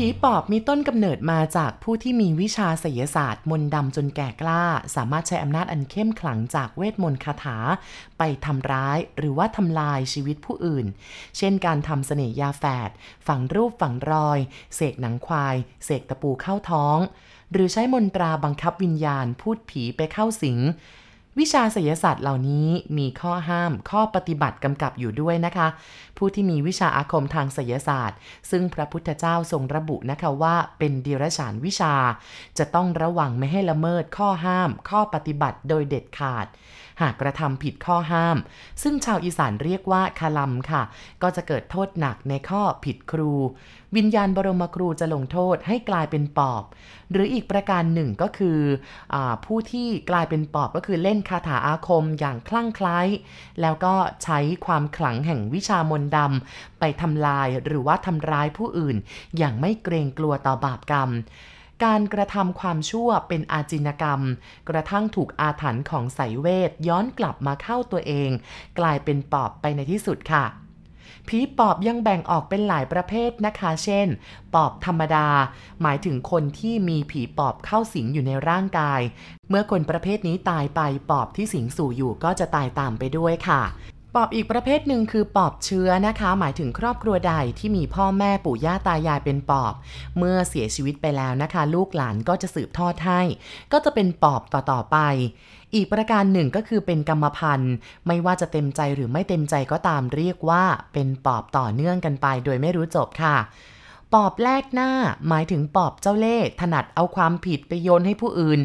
ผีปอบมีต้นกำเนิดมาจากผู้ที่มีวิชาไสยศาสตร์ มนต์ดำจนแก่กล้า สามารถใช้อำนาจอันเข้มขลังจากเวทมนต์คาถา ไปทำร้ายหรือว่าทำลายชีวิตผู้อื่น เช่นการทำเสน่หยาแฝดฝังรูปฝังรอย เสกหนังควาย เสกตะปูเข้าท้อง หรือใช้มนตราบังคับวิญญาณพูดผีไปเข้าสิง วิชาศิลศาสตร์เหล่านี้มีข้อห้ามข้อปฏิบัติกำกับอยู่ด้วยนะคะ ผู้ที่มีวิชาอาคมทางศิลศาสตร์ ซึ่งพระพุทธเจ้าทรงระบุนะคะว่าเป็นเดรัจฉานวิชา จะต้องระวังไม่ให้ละเมิดข้อห้าม ข้อปฏิบัติโดยเด็ดขาด หากกระทำผิดข้อห้าม ซึ่งชาวอีสานเรียกว่าคาลัมค่ะ ก็จะเกิดโทษหนักในข้อผิดครู วิญญาณบรมครูจะลงโทษให้กลายเป็นปอบ หรืออีกประการหนึ่งก็คืออผู้ที่กลายเป็นปอบก็คือเล่นคาถาอาคมอย่างคลั่งไคล้แล้วก็ใช้ความขลังแห่งวิชามนต์ดำไปทำลายหรือว่าทำร้ายผู้อื่น อย่างไม่เกรงกลัวต่อบาปกรรม การกระทำความชั่วเป็นอาจินกรรม กระทั่งถูกอาถรรพ์ของไสยเวทย้อนกลับมาเข้าตัวเอง กลายเป็นปอบไปในที่สุดค่ะผีปอบยังแบ่งออกเป็นหลายประเภทนะคะ เช่น ปอบธรรมดา หมายถึงคนที่มีผีปอบเข้าสิงอยู่ในร่างกาย เมื่อคนประเภทนี้ตายไปปอบที่สิงสู่อยู่ก็จะตายตามไปด้วยค่ะ ปอบอีกประเภทหนึ่งคือปอบเชื้อนะคะ หมายถึงครอบครัวใดที่มีพ่อแม่ปู่ย่าตายายเป็นปอบ เมื่อเสียชีวิตไปแล้วนะคะ ลูกหลานก็จะสืบทอดให้ ก็จะเป็นปอบต่อๆไป อีกประการหนึ่งก็คือเป็นกรรมพันธุ์ ไม่ว่าจะเต็มใจหรือไม่เต็มใจก็ตามเรียกว่า เป็นปอบต่อเนื่องกันไป โดยไม่รู้จบค่ะ ปอบแลกหน้าหมายถึงปอบเจ้าเล่ห์ถนัดเอาความผิดไปโยนให้ผู้อื่น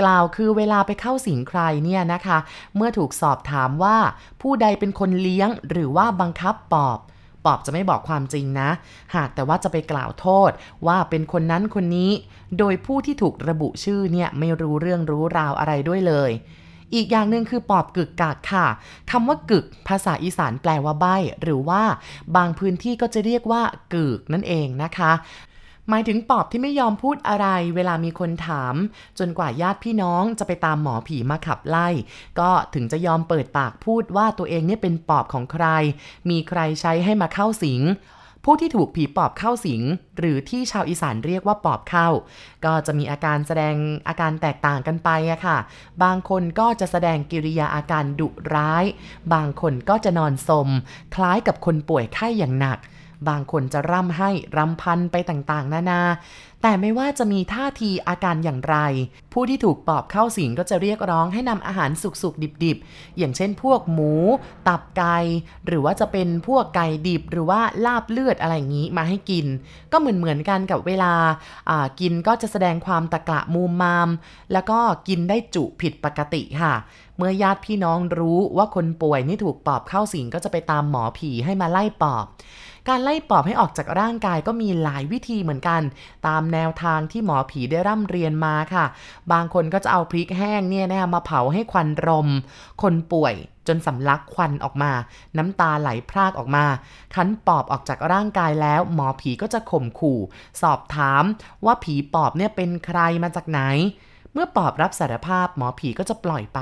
กล่าวคือเวลาไปเข้าสิงใครเนี่ยนะคะ เมื่อถูกสอบถามว่าผู้ใดเป็นคนเลี้ยงหรือว่าบังคับปอบปอบจะไม่บอกความจริงนะ หากแต่ว่าจะไปกล่าวโทษว่าเป็นคนนั้นคนนี้ โดยผู้ที่ถูกระบุชื่อเนี่ยไม่รู้เรื่องรู้ราวอะไรด้วยเลย อีกอย่างหนึ่งคือปอบกึกกากค่ะคำว่ากึกภาษาอีสานแปลว่าใบหรือว่าบางพื้นที่ก็จะเรียกว่ากึกนั่นเองนะคะหมายถึงปอบที่ไม่ยอมพูดอะไร เวลามีคนถาม จนกว่าญาติพี่น้องจะไปตามหมอผีมาขับไล่ ก็ถึงจะยอมเปิดปากพูดว่าตัวเองเนี่ยเป็นปอบของใคร มีใครใช้ให้มาเข้าสิง ผู้ที่ถูกผีปอบเข้าสิง หรือที่ชาวอีสานเรียกว่าปอบเข้า ก็จะมีอาการแสดงอาการแตกต่างกันไปอะค่ะ บางคนก็จะแสดงกิริยาอาการดุร้าย บางคนก็จะนอนสม คล้ายกับคนป่วยไข้อย่างหนัก บางคนจะร่ำให้รำพันไปต่างๆ นานา แต่ไม่ว่าจะมีท่าทีอาการอย่างไร ผู้ที่ถูกปอบเข้าสิงก็จะเรียกร้องให้นำอาหารสุกๆ ดิบๆ อย่างเช่นพวกหมู ตับไก่ หรือว่าจะเป็นพวกไก่ดิบ หรือว่าลาบเลือดอะไรอย่างนี้มาให้กิน ก็เหมือนเหมือนๆกันกับเวลาากินก็จะแสดงความตะกละมูมมาม แล้วก็กินได้จุผิดปกติค่ะ เมื่อญาติพี่น้องรู้ว่าคนป่วยนี่ถูกปอบเข้าสิงก็จะไปตามหมอผีให้มาไล่ปอบ การไล่ปอบให้ออกจากร่างกายก็มีหลายวิธีเหมือนกัน ตามแนวทางที่หมอผีได้ร่ำเรียนมาค่ะ บางคนก็จะเอาพริกแห้งเนี่ยนะคะมาเผาให้ควันรม คนป่วยจนสำลักควันออกมา น้ำตาไหลพรากออกมา คันปอบออกจากร่างกายแล้ว หมอผีก็จะข่มขู่ สอบถามว่าผีปอบเนี่ยเป็นใครมาจากไหน เมื่อปอบรับสารภาพหมอผีก็จะปล่อยไป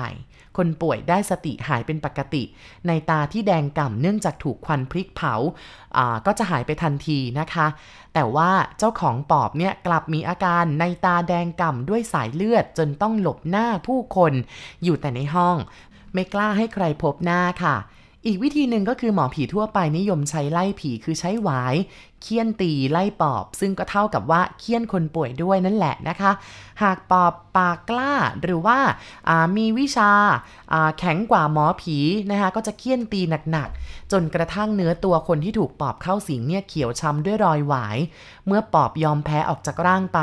คนป่วยได้สติหายเป็นปกติ ในตาที่แดงก่ำเนื่องจากถูกควันพริกเผาาก็จะหายไปทันทีนะคะ แต่ว่าเจ้าของปอบเนี่ยกลับมีอาการในตาแดงก่ำด้วยสายเลือดจนต้องหลบหน้าผู้คน อยู่แต่ในห้อง ไม่กล้าให้ใครพบหน้าค่ะอีกวิธีหนึ่งก็คือหมอผีทั่วไปนิยมใช้ไล่ผีคือใช้หวาย เคี่ยนตีไล่ปอบ ซึ่งก็เท่ากับว่าเคี่ยนคนป่วยด้วยนั่นแหละนะคะ หากปอบปากกล้าหรือว่าามีวิชาาแข็งกว่าหมอผีนะคะก็จะเคี่ยนตีหนักๆ จนกระทั่งเนื้อตัวคนที่ถูกปอบเข้าสิงเนี่ยเขียวช้ำด้วยรอยหวาย เมื่อปอบยอมแพ้ออกจากร่างไป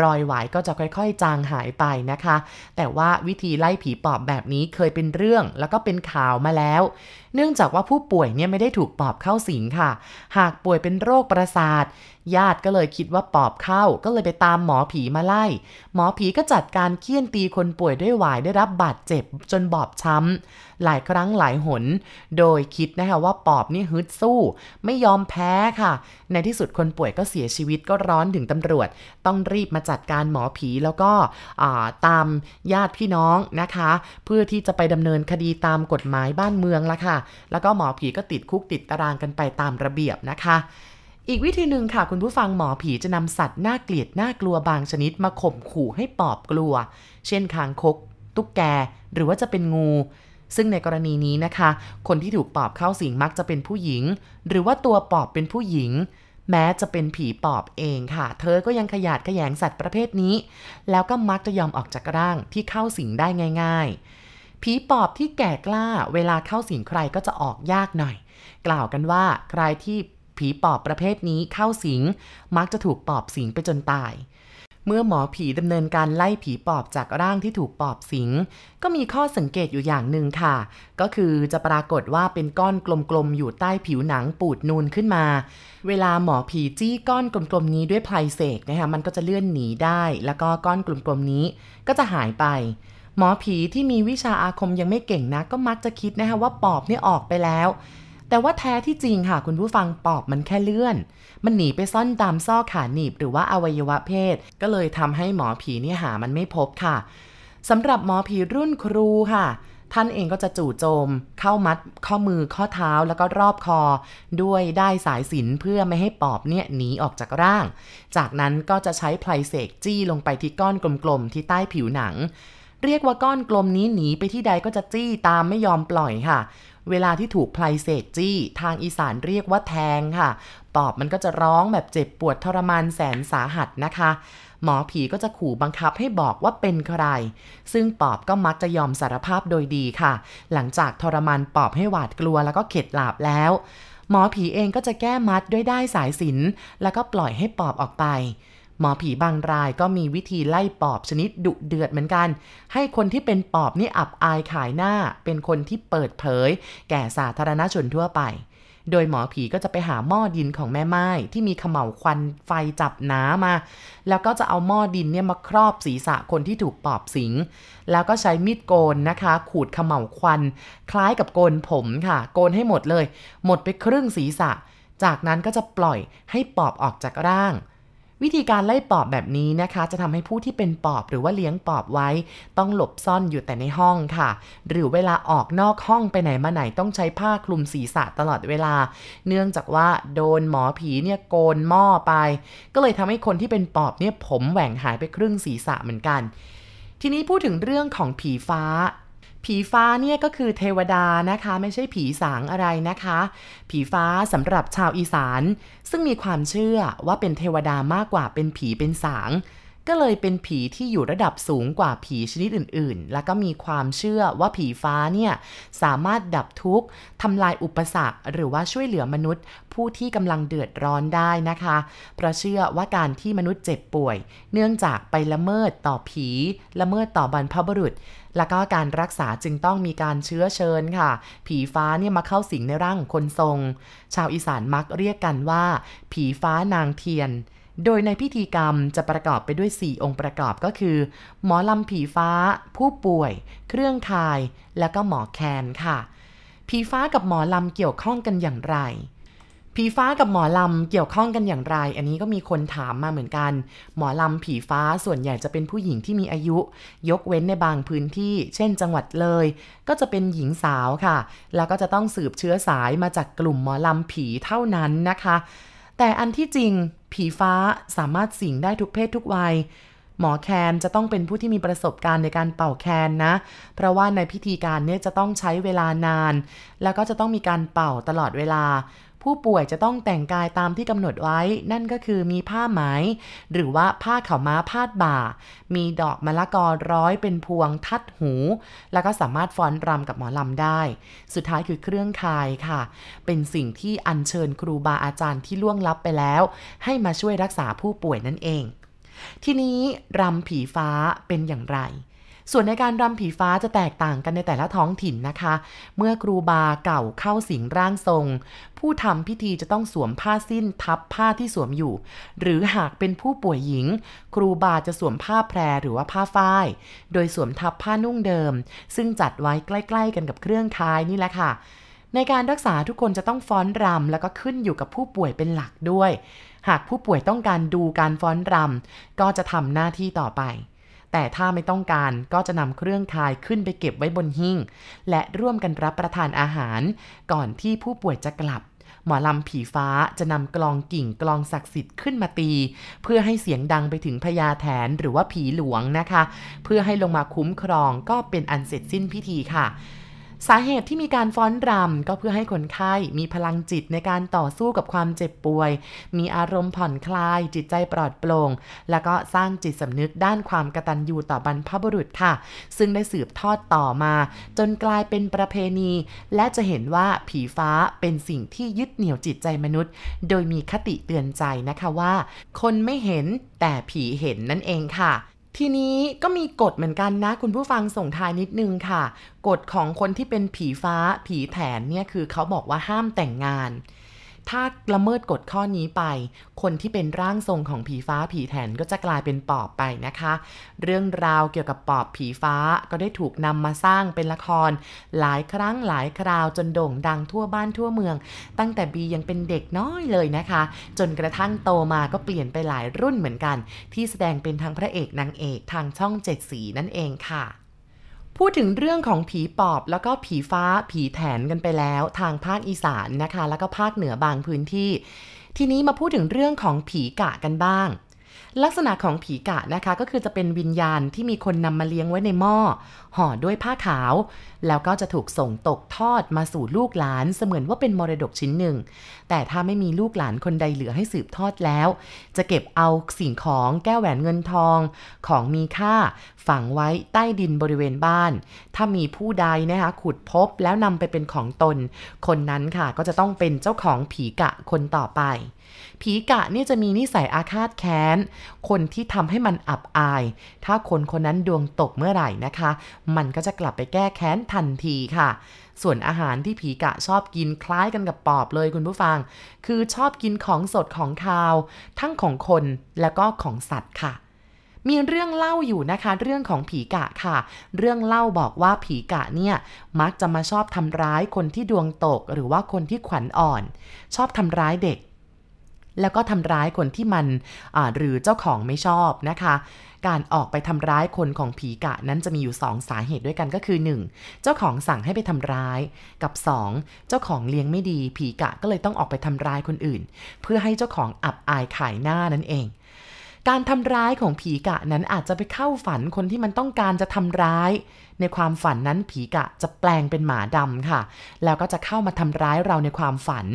รอยหวายก็จะค่อยๆ จางหายไปนะคะ แต่ว่าวิธีไล่ผีปอบแบบนี้เคยเป็นเรื่องแล้วก็เป็นข่าวมาแล้ว เนื่องจากว่าผู้ป่วยเนี่ยไม่ได้ถูกปอบเข้าสิงค่ะ หากป่วยเป็นโรคประสาท ญาติก็เลยคิดว่าปอบเข้า ก็เลยไปตามหมอผีมาไล่ หมอผีก็จัดการเคี่ยนตีคนป่วยด้วยหวายได้รับบาดเจ็บจนบอบช้ำ หลายครั้งหลายหน โดยคิดนะคะว่าปอบนี่ฮึดสู้ ไม่ยอมแพ้ค่ะ ในที่สุดคนป่วยก็เสียชีวิตก็ร้อนถึงตำรวจ ต้องรีบมาจัดการหมอผีแล้วก็ตามญาติพี่น้องนะคะ เพื่อที่จะไปดำเนินคดีตามกฎหมายบ้านเมืองละค่ะ แล้วก็หมอผีก็ติดคุกติดตารางกันไปตามระเบียบนะคะ อีกวิธีหนึ่งค่ะ คุณผู้ฟังหมอผีจะนำสัตว์น่าเกลียดน่ากลัวบางชนิดมาข่มขู่ให้ปอบกลัว เช่นคางคก ตุ๊กแก หรือว่าจะเป็นงู ซึ่งในกรณีนี้นะคะ คนที่ถูกปอบเข้าสิงมักจะเป็นผู้หญิง หรือว่าตัวปอบเป็นผู้หญิง แม้จะเป็นผีปอบเองค่ะ เธอก็ยังขยาดขยงสัตว์ประเภทนี้ แล้วก็มักจะยอมออกจากร่างที่เข้าสิงได้ง่าย ๆ ผีปอบที่แก่กล้า เวลาเข้าสิงใครก็จะออกยากหน่อย กล่าวกันว่าใครที่ ผีปอบประเภทนี้เข้าสิง มักจะถูกปอบสิงไปจนตาย เมื่อหมอผีดำเนินการไล่ผีปอบจากร่างที่ถูกปอบสิง ก็มีข้อสังเกตอยู่อย่างหนึ่งค่ะ ก็คือจะปรากฏว่าเป็นก้อนกลมๆอยู่ใต้ผิวหนังปูดนูนขึ้นมา เวลาหมอผีจี้ก้อนกลมๆนี้ด้วยไพลเสกนะคะมันก็จะเลื่อนหนีได้ แล้วก็ก้อนกลมๆนี้ก็จะหายไปหมอผีที่มีวิชาอาคมยังไม่เก่งนะ ก็มักจะคิดนะคะว่าปอบเนี่ยออกไปแล้ว แต่ว่าแท้ที่จริงค่ะ คุณผู้ฟังปอบมันแค่เลื่อน มันหนีไปซ่อนตามซอกขาหนีบหรือว่าอวัยวะเพศ ก็เลยทำให้หมอผีนี่หามันไม่พบค่ะสำหรับหมอผีรุ่นครูค่ะ ท่านเองก็จะจู่โจม เข้ามัดข้อมือข้อเท้าแล้วก็รอบคอ ด้วยได้สายสินเพื่อไม่ให้ปอบเนี่ยหนีออกจากร่าง จากนั้นก็จะใช้ไพลเสกจี้ลงไปที่ก้อนกลมๆที่ใต้ผิวหนังเรียกว่าก้อนกลมนี้หนีไปที่ใดก็จะจี้ตามไม่ยอมปล่อยค่ะ เวลาที่ถูกไพลเซกจี้ ทางอีสานเรียกว่าแทงค่ะ ปอบมันก็จะร้องแบบเจ็บปวดทรมานแสนสาหัสนะคะ หมอผีก็จะขู่บังคับให้บอกว่าเป็นใคร ซึ่งปอบก็มักจะยอมสารภาพโดยดีค่ะ หลังจากทรมานปอบให้หวาดกลัวแล้วก็เข็ดหลาบแล้วหมอผีเองก็จะแก้มัดด้วยได้สายสินแล้วก็ปล่อยให้ปอบออกไป หมอผีบางรายก็มีวิธีไล่ปอบชนิดดุเดือดเหมือนกัน ให้คนที่เป็นปอบนี่อับอายขายหน้า เป็นคนที่เปิดเผย แก่สาธารณชนทั่วไป โดยหมอผีก็จะไปหาหม้อดินของแม่ไม้ที่มีขมเหลควันไฟจับน้ามา แล้วก็จะเอาหม้อดินเนี่ยมาครอบศีรษะคนที่ถูกปอบสิง แล้วก็ใช้มีดโกนนะคะ ขูดขมเหลควัน คล้ายกับโกนผมค่ะ โกนให้หมดเลย หมดไปครึ่งศีรษะ จากนั้นก็จะปล่อยให้ปอบออกจากร่าง วิธีการไล่ปอบแบบนี้นะคะ จะทำให้ผู้ที่เป็นปอบหรือว่าเลี้ยงปอบไว้ ต้องหลบซ่อนอยู่แต่ในห้องค่ะ หรือเวลาออกนอกห้องไปไหนมาไหนต้องใช้ผ้าคลุมศีรษะตลอดเวลา เนื่องจากว่าโดนหมอผีเนี่ยโกนหม้อไป ก็เลยทำให้คนที่เป็นปอบเนี่ยผมแหว่งหายไปครึ่งศีรษะเหมือนกัน ทีนี้พูดถึงเรื่องของผีฟ้า ผีฟ้าเนี่ยก็คือเทวดานะคะ ไม่ใช่ผีสางอะไรนะคะ ผีฟ้าสำหรับชาวอีสาน ซึ่งมีความเชื่อว่าเป็นเทวดามากกว่าเป็นผีเป็นสาง ก็เลยเป็นผีที่อยู่ระดับสูงกว่าผีชนิดอื่นๆ แล้วก็มีความเชื่อว่าผีฟ้าเนี่ยสามารถดับทุกข์ทำลายอุปสรรค หรือว่าช่วยเหลือมนุษย์ ผู้ที่กำลังเดือดร้อนได้นะคะ เพราะเชื่อว่าการที่มนุษย์เจ็บป่วย เนื่องจากไปละเมิดต่อผี ละเมิดต่อบรรพบุรุษ แล้วก็การรักษาจึงต้องมีการเชื้อเชิญค่ะ ผีฟ้าเนี่ยมาเข้าสิงในร่างคนทรง ชาวอีสานมักเรียกกันว่า ผีฟ้านางเทียน โดยในพิธีกรรมจะประกอบไปด้วย 4 องค์ประกอบก็คือ หมอลำผีฟ้า ผู้ป่วย เครื่องคาย และก็หมอแคนค่ะ ผีฟ้ากับหมอลำเกี่ยวข้องกันอย่างไรผีฟ้ากับหมอลำเกี่ยวข้องกันอย่างไร อันนี้ก็มีคนถามมาเหมือนกัน หมอลำผีฟ้าส่วนใหญ่จะเป็นผู้หญิงที่มีอายุ ยกเว้นในบางพื้นที่ เช่น จังหวัดเลย ก็จะเป็นหญิงสาวค่ะ แล้วก็จะต้องสืบเชื้อสายมาจากกลุ่มหมอลำผีเท่านั้นนะคะ แต่อันที่จริง ผีฟ้าสามารถสิงได้ทุกเพศทุกวัย หมอแคนจะต้องเป็นผู้ที่มีประสบการณ์ในการเป่าแคนนะ เพราะว่าในพิธีการเนี่ยจะต้องใช้เวลานาน แล้วก็จะต้องมีการเป่าตลอดเวลา ผู้ป่วยจะต้องแต่งกายตามที่กำหนดไว้ นั่นก็คือมีผ้าไหม หรือว่าผ้าขาวม้าพาดบ่า มีดอกมะละกอร้อยเป็นพวงทัดหู แล้วก็สามารถฟ้อนรำกับหมอลำได้ สุดท้ายคือเครื่องคายค่ะ เป็นสิ่งที่อัญเชิญครูบาอาจารย์ที่ล่วงลับไปแล้ว ให้มาช่วยรักษาผู้ป่วยนั่นเอง ทีนี้รำผีฟ้าเป็นอย่างไร ส่วนในการรำผีฟ้าจะแตกต่างกันในแต่ละท้องถิ่นนะคะ เมื่อครูบาเก่าเข้าสิงร่างทรง ผู้ทำพิธีจะต้องสวมผ้าสิ้นทับผ้าที่สวมอยู่ หรือหากเป็นผู้ป่วยหญิง ครูบาจะสวมผ้าแพรหรือว่าผ้าฝ้าย โดยสวมทับผ้านุ่งเดิม ซึ่งจัดไว้ใกล้ ๆ กันกับเครื่องคายนี่แหละค่ะในการรักษาทุกคนจะต้องฟ้อนรำแล้วก็ขึ้นอยู่กับผู้ป่วยเป็นหลักด้วย หากผู้ป่วยต้องการดูการฟ้อนรำก็จะทำหน้าที่ต่อไป แต่ถ้าไม่ต้องการก็จะนำเครื่องคายขึ้นไปเก็บไว้บนหิ้ง และร่วมกันรับประทานอาหาร ก่อนที่ผู้ป่วยจะกลับ หมอลำผีฟ้าจะนำกลองกิ่งกลองศักดิ์สิทธิ์ขึ้นมาตี เพื่อให้เสียงดังไปถึงพญาแถนหรือว่าผีหลวงนะคะ เพื่อให้ลงมาคุ้มครองก็เป็นอันเสร็จสิ้นพิธีค่ะ สาเหตุที่มีการฟ้อนรำก็เพื่อให้คนไข้มีพลังจิตในการต่อสู้กับความเจ็บป่วย มีอารมณ์ผ่อนคลาย จิตใจปลอดโปร่ง แล้วก็สร้างจิตสำนึกด้านความกตัญญูต่อบรรพบุรุษค่ะ ซึ่งได้สืบทอดต่อมา จนกลายเป็นประเพณี และจะเห็นว่าผีฟ้าเป็นสิ่งที่ยึดเหนี่ยวจิตใจมนุษย์ โดยมีคติเตือนใจนะคะว่า คนไม่เห็นแต่ผีเห็นนั่นเองค่ะ ทีนี้ก็มีกฎเหมือนกันนะ คุณผู้ฟังส่งทายนิดนึงค่ะ กฎของคนที่เป็นผีฟ้าผีแถนเนี่ยคือเขาบอกว่าห้ามแต่งงาน ถ้าละเมิดกฎข้อนี้ไป คนที่เป็นร่างทรงของผีฟ้าผีแถนก็จะกลายเป็นปอบไปนะคะ เรื่องราวเกี่ยวกับปอบผีฟ้าก็ได้ถูกนำมาสร้างเป็นละคร หลายครั้งหลายคราวจนโด่งดังทั่วบ้านทั่วเมือง ตั้งแต่บียังเป็นเด็กน้อยเลยนะคะ จนกระทั่งโตมาก็เปลี่ยนไปหลายรุ่นเหมือนกัน ที่แสดงเป็นทั้งพระเอกนางเอกทางช่องเจ็ดสีนั่นเองค่ะ พูดถึงเรื่องของผีปอบแล้วก็ผีฟ้าผีแถนกันไปแล้ว ทางภาคอีสานนะคะ แล้วก็ภาคเหนือบางพื้นที่ ทีนี้มาพูดถึงเรื่องของผีกะกันบ้าง ลักษณะของผีกะนะคะก็คือจะเป็นวิญญาณที่มีคนนำมาเลี้ยงไว้ในหม้อ ห่อด้วยผ้าขาว แล้วก็จะถูกส่งตกทอดมาสู่ลูกหลานเสมือนว่าเป็นมรดกชิ้นหนึ่ง แต่ถ้าไม่มีลูกหลานคนใดเหลือให้สืบทอดแล้ว จะเก็บเอาสิ่งของแก้วแหวนเงินทองของมีค่า ฝังไว้ใต้ดินบริเวณบ้าน ถ้ามีผู้ใดนะคะขุดพบแล้วนำไปเป็นของตน คนนั้นค่ะก็จะต้องเป็นเจ้าของผีกะคนต่อไป ผีกะนี่จะมีนิสัยอาฆาตแค้น คนที่ทำให้มันอับอาย ถ้าคนคนนั้นดวงตกเมื่อไหร่นะคะ มันก็จะกลับไปแก้แค้นทันทีค่ะ ส่วนอาหารที่ผีกะชอบกินคล้ายกันกับปอบเลยคุณผู้ฟัง คือชอบกินของสดของคาว ทั้งของคนและก็ของสัตว์ค่ะมีเรื่องเล่าอยู่นะคะเรื่องของผีกะค่ะ เรื่องเล่าบอกว่าผีกะเนี่ยมักจะมาชอบทำร้ายคนที่ดวงตก หรือว่าคนที่ขวัญอ่อน ชอบทำร้ายเด็ก แล้วก็ทำร้ายคนที่มันหรือเจ้าของไม่ชอบนะคะ การออกไปทำร้ายคนของผีกะนั้นจะมีอยู่ 2 สาเหตุด้วยกันก็คือ 1. เจ้าของสั่งให้ไปทำร้ายกับ 2. เจ้าของเลี้ยงไม่ดี ผีกะก็เลยต้องออกไปทำร้ายคนอื่น เพื่อให้เจ้าของอับอายขายหน้านั่นเองการทำร้ายของผีกะนั้นอาจจะไปเข้าฝันคนที่มันต้องการจะทำร้าย ในความฝันนั้นผีกะจะแปลงเป็นหมาดำค่ะ แล้วก็จะเข้ามาทำร้ายเราในความฝัน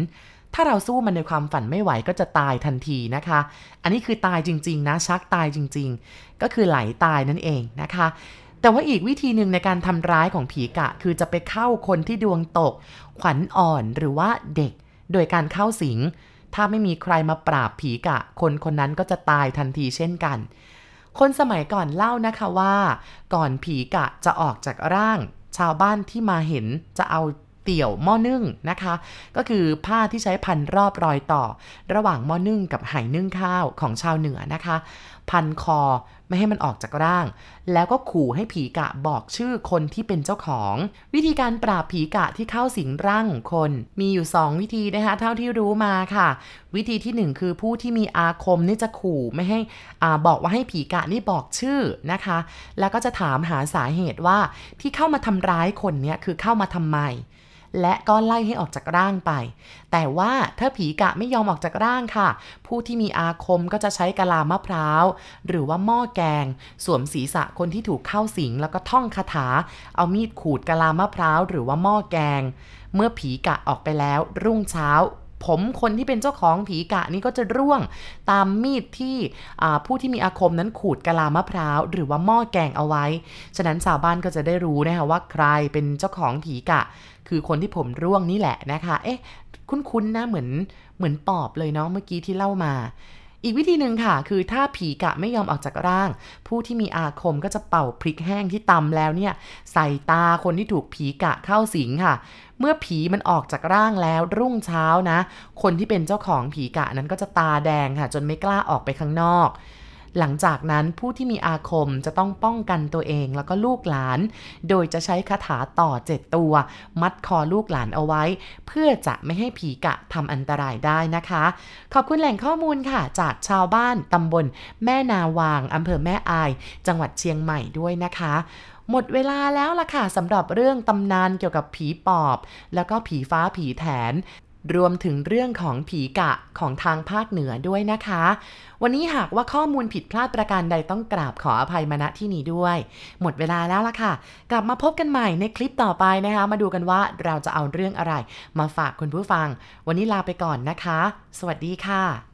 ถ้าเราสู้มันในความฝันไม่ไหวก็จะตายทันทีนะคะ อันนี้คือตายจริง ๆ นะชักตายจริง ๆ ก็คือไหลตายนั่นเองนะคะ แต่ว่าอีกวิธีหนึ่งในการทำร้ายของผีกะ คือจะไปเข้าคนที่ดวงตก ขวัญอ่อนหรือว่าเด็ก โดยการเข้าสิง ถ้าไม่มีใครมาปราบผีกะ คนคนนั้นก็จะตายทันทีเช่นกัน คนสมัยก่อนเล่านะคะว่า ก่อนผีกะจะออกจากร่าง ชาวบ้านที่มาเห็นจะเอา เตี่ยวหม้อนึ่งนะคะ ก็คือผ้าที่ใช้พันรอบรอยต่อ ระหว่างหม้อนึ่งกับไหนึ่งข้าวของชาวเหนือนะคะ พันคอไม่ให้มันออกจากร่าง แล้วก็ขู่ให้ผีกะบอกชื่อคนที่เป็นเจ้าของ วิธีการปราบผีกะที่เข้าสิงร่างของคน มีอยู่ 2 วิธีนะคะเท่าที่รู้มาค่ะ วิธีที่ 1 คือผู้ที่มีอาคมนี่จะขู่ไม่ให้อบอกว่าให้ผีกะนี่บอกชื่อนะคะ แล้วก็จะถามหาสาเหตุว่าที่เข้ามาทำร้ายคนเนี้ยคือเข้ามาทำไม และก็ไล่ให้ออกจากร่างไป แต่ว่าถ้าผีกะไม่ยอมออกจากร่างค่ะ ผู้ที่มีอาคมก็จะใช้กะลามะพร้าว หรือว่าหม้อแกง สวมศีรษะคนที่ถูกเข้าสิง แล้วก็ท่องคาถา เอามีดขูดกะลามะพร้าว หรือว่าหม้อแกง เมื่อผีกะออกไปแล้วรุ่งเช้า ผมคนที่เป็นเจ้าของผีกะนี่ก็จะร่วงตามมีดที่ผู้ที่มีอาคมนั้นขูดกะลามะพร้าว หรือว่าหม้อแกงเอาไว้ ฉะนั้นชาวบ้านก็จะได้รู้นะคะว่าใครเป็นเจ้าของผีกะ คือคนที่ผมร่วงนี่แหละนะคะ เอ๊ะ คุ้นๆนะเหมือนเหมือนปอบเลยเนาะเมื่อกี้ที่เล่ามา อีกวิธีหนึ่งค่ะ คือถ้าผีกะไม่ยอมออกจากร่าง ผู้ที่มีอาคมก็จะเป่าพริกแห้งที่ตำแล้วเนี่ย ใส่ตาคนที่ถูกผีกะเข้าสิงค่ะ เมื่อผีมันออกจากร่างแล้วรุ่งเช้านะ คนที่เป็นเจ้าของผีกะนั้นก็จะตาแดงค่ะ จนไม่กล้าออกไปข้างนอก หลังจากนั้นผู้ที่มีอาคมจะต้องป้องกันตัวเองแล้วก็ลูกหลาน โดยจะใช้คาถาต่อเจ็ดตัว มัดคอลูกหลานเอาไว้ เพื่อจะไม่ให้ผีกะทำอันตรายได้นะคะ ขอบคุณแหล่งข้อมูลค่ะ จากชาวบ้านตำบลแม่นาวางอำเภอแม่อาย จังหวัดเชียงใหม่ด้วยนะคะหมดเวลาแล้วล่ะค่ะสำหรับเรื่องตำนานเกี่ยวกับผีปอบ แล้วก็ผีฟ้าผีแถน รวมถึงเรื่องของผีกะของทางภาคเหนือด้วยนะคะ วันนี้หากว่าข้อมูลผิดพลาดประการใดต้องกราบขออภัยมาณที่นี้ด้วย หมดเวลาแล้วล่ะค่ะ กลับมาพบกันใหม่ในคลิปต่อไปนะคะ มาดูกันว่าเราจะเอาเรื่องอะไร มาฝากคุณผู้ฟัง วันนี้ลาไปก่อนนะคะ สวัสดีค่ะ